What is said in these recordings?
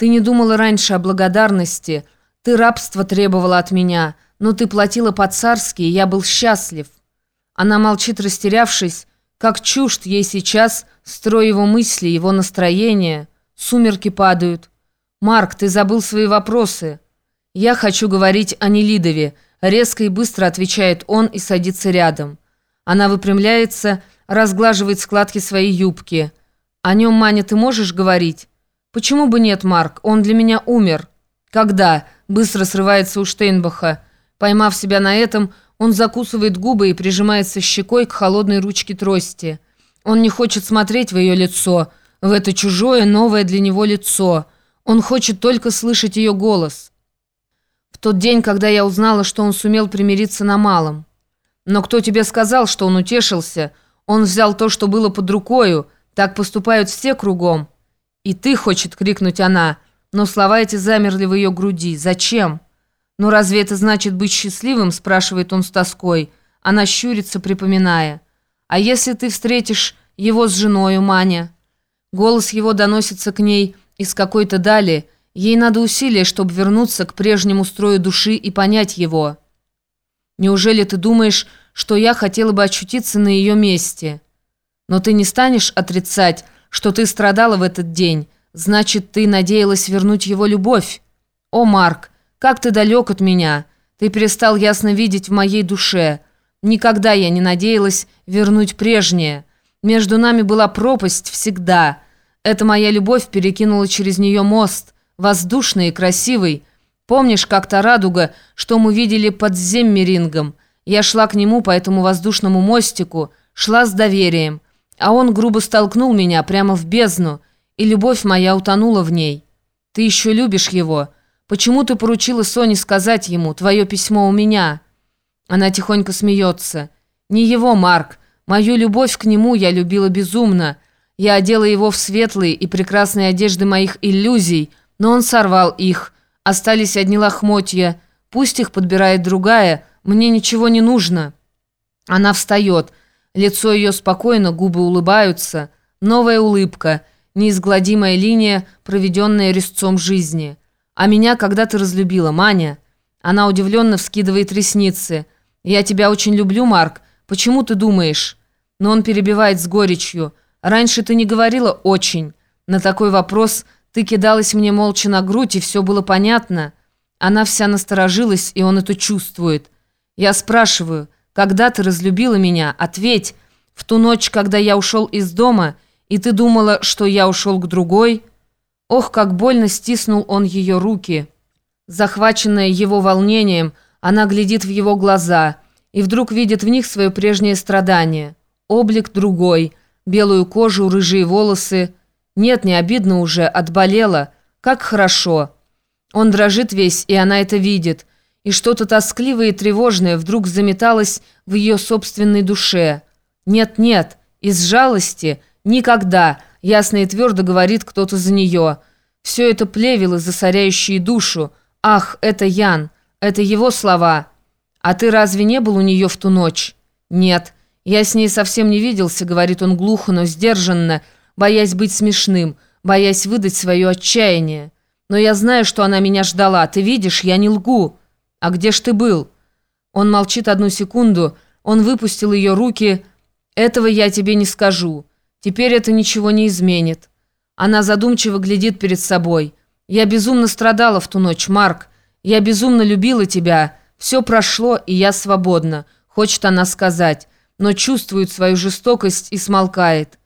Ты не думала раньше о благодарности. Ты рабство требовала от меня, но ты платила по-царски, и я был счастлив». Она молчит, растерявшись, как чужд ей сейчас строй его мысли, его настроение. Сумерки падают. «Марк, ты забыл свои вопросы». «Я хочу говорить о Нелидове», — резко и быстро отвечает он и садится рядом. Она выпрямляется, разглаживает складки своей юбки. «О нем, Маня, ты можешь говорить?» «Почему бы нет, Марк? Он для меня умер». «Когда?» – быстро срывается у Штейнбаха. Поймав себя на этом, он закусывает губы и прижимается щекой к холодной ручке трости. Он не хочет смотреть в ее лицо, в это чужое, новое для него лицо. Он хочет только слышать ее голос. В тот день, когда я узнала, что он сумел примириться на малом. Но кто тебе сказал, что он утешился? Он взял то, что было под рукою. Так поступают все кругом. «И ты!» — хочет крикнуть она, но слова эти замерли в ее груди. «Зачем?» «Ну разве это значит быть счастливым?» — спрашивает он с тоской. Она щурится, припоминая. «А если ты встретишь его с женою, Маня?» Голос его доносится к ней из какой-то дали. Ей надо усилия, чтобы вернуться к прежнему строю души и понять его. «Неужели ты думаешь, что я хотела бы очутиться на ее месте?» «Но ты не станешь отрицать, что ты страдала в этот день. Значит, ты надеялась вернуть его любовь. О, Марк, как ты далек от меня. Ты перестал ясно видеть в моей душе. Никогда я не надеялась вернуть прежнее. Между нами была пропасть всегда. Эта моя любовь перекинула через нее мост, воздушный и красивый. Помнишь, как-то радуга, что мы видели под Земмерингом? Я шла к нему по этому воздушному мостику, шла с доверием а он грубо столкнул меня прямо в бездну, и любовь моя утонула в ней. Ты еще любишь его. Почему ты поручила Соне сказать ему, твое письмо у меня?» Она тихонько смеется. «Не его, Марк. Мою любовь к нему я любила безумно. Я одела его в светлые и прекрасные одежды моих иллюзий, но он сорвал их. Остались одни лохмотья. Пусть их подбирает другая. Мне ничего не нужно». Она встает. Лицо ее спокойно, губы улыбаются. Новая улыбка, неизгладимая линия, проведенная резцом жизни. «А меня когда ты разлюбила, Маня?» Она удивленно вскидывает ресницы. «Я тебя очень люблю, Марк. Почему ты думаешь?» Но он перебивает с горечью. «Раньше ты не говорила «очень». На такой вопрос ты кидалась мне молча на грудь, и все было понятно. Она вся насторожилась, и он это чувствует. Я спрашиваю, когда ты разлюбила меня? Ответь. В ту ночь, когда я ушел из дома, и ты думала, что я ушел к другой?» Ох, как больно стиснул он ее руки. Захваченная его волнением, она глядит в его глаза и вдруг видит в них свое прежнее страдание. Облик другой, белую кожу, рыжие волосы. Нет, не обидно уже, отболела. Как хорошо. Он дрожит весь, и она это видит и что-то тоскливое и тревожное вдруг заметалось в ее собственной душе. «Нет-нет, из жалости никогда», — ясно и твердо говорит кто-то за нее. Все это плевело, засоряющее душу. «Ах, это Ян, это его слова». «А ты разве не был у нее в ту ночь?» «Нет, я с ней совсем не виделся», — говорит он глухо, но сдержанно, боясь быть смешным, боясь выдать свое отчаяние. «Но я знаю, что она меня ждала. Ты видишь, я не лгу». «А где ж ты был?» Он молчит одну секунду, он выпустил ее руки. «Этого я тебе не скажу. Теперь это ничего не изменит». Она задумчиво глядит перед собой. «Я безумно страдала в ту ночь, Марк. Я безумно любила тебя. Все прошло, и я свободна», — хочет она сказать, но чувствует свою жестокость и смолкает.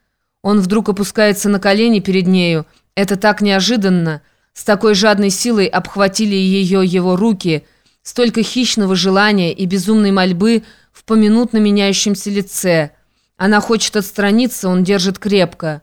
Он вдруг опускается на колени перед нею. Это так неожиданно. С такой жадной силой обхватили ее его руки — Столько хищного желания и безумной мольбы в поминутно меняющемся лице. Она хочет отстраниться, он держит крепко.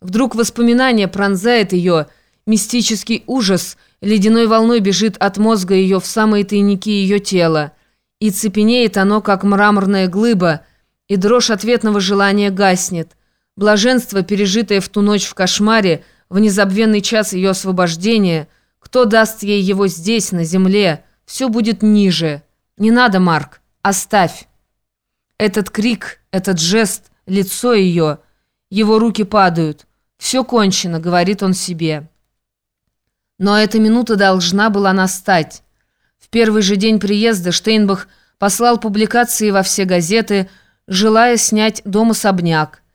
Вдруг воспоминание пронзает ее, мистический ужас ледяной волной бежит от мозга ее в самые тайники ее тела. И цепенеет оно, как мраморная глыба, и дрожь ответного желания гаснет. Блаженство, пережитое в ту ночь в кошмаре, в незабвенный час ее освобождения, кто даст ей его здесь, на земле, все будет ниже. Не надо, Марк, оставь. Этот крик, этот жест, лицо ее, его руки падают. Все кончено, говорит он себе. Но эта минута должна была настать. В первый же день приезда Штейнбах послал публикации во все газеты, желая снять дом-особняк.